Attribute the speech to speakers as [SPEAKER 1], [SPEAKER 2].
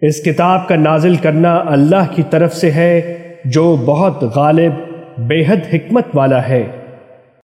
[SPEAKER 1] اس کتاب کا نازل کرنا اللہ کی طرف سے ہے، جو بہت غالب، بے حد حکمت والا ہے۔